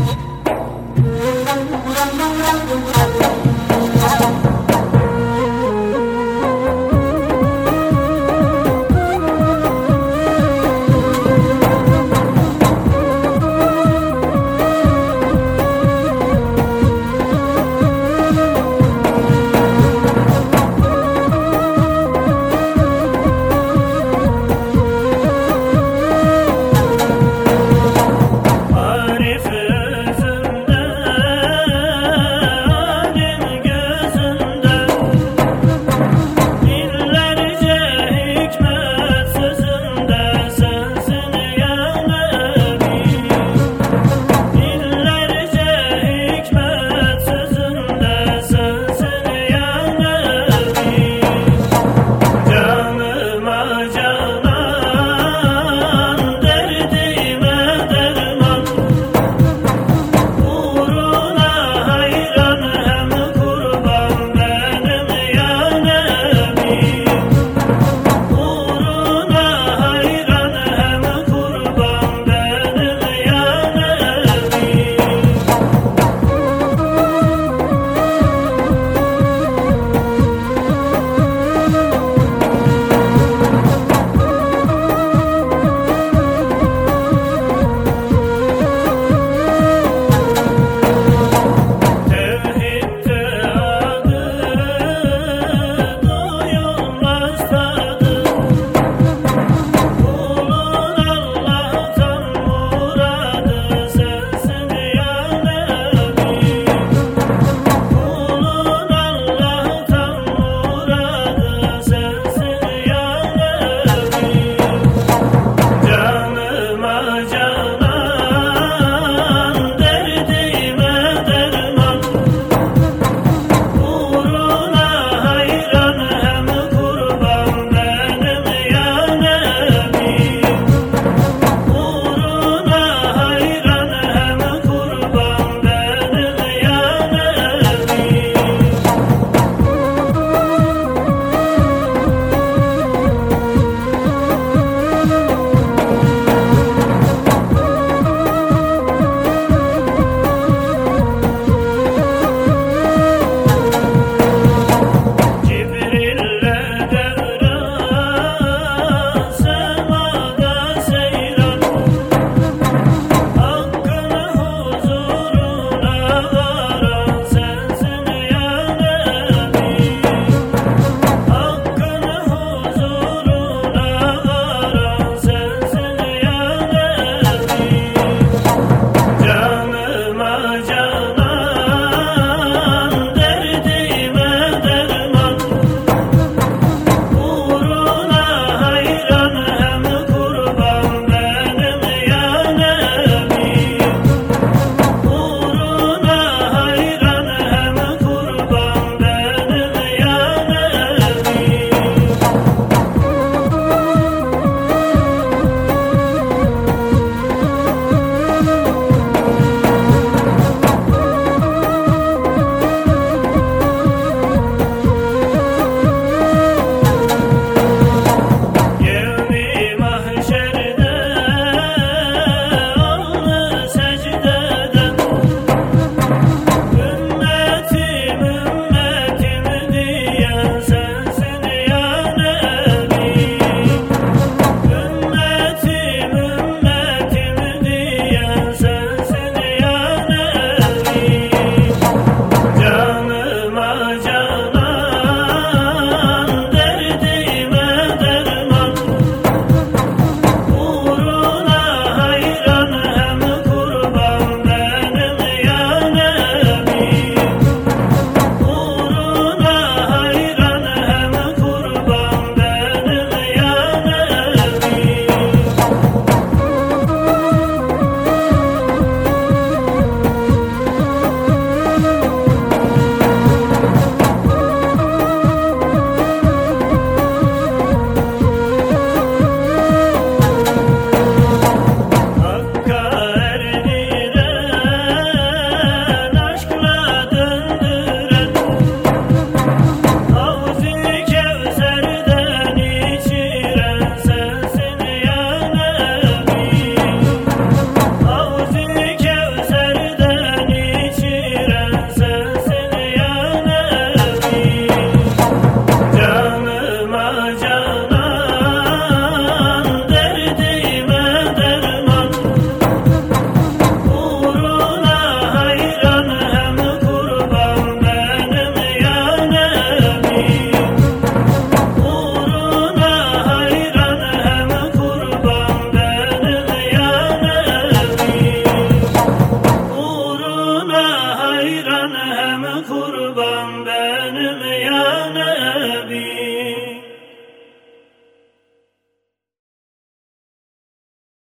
Oh. kurban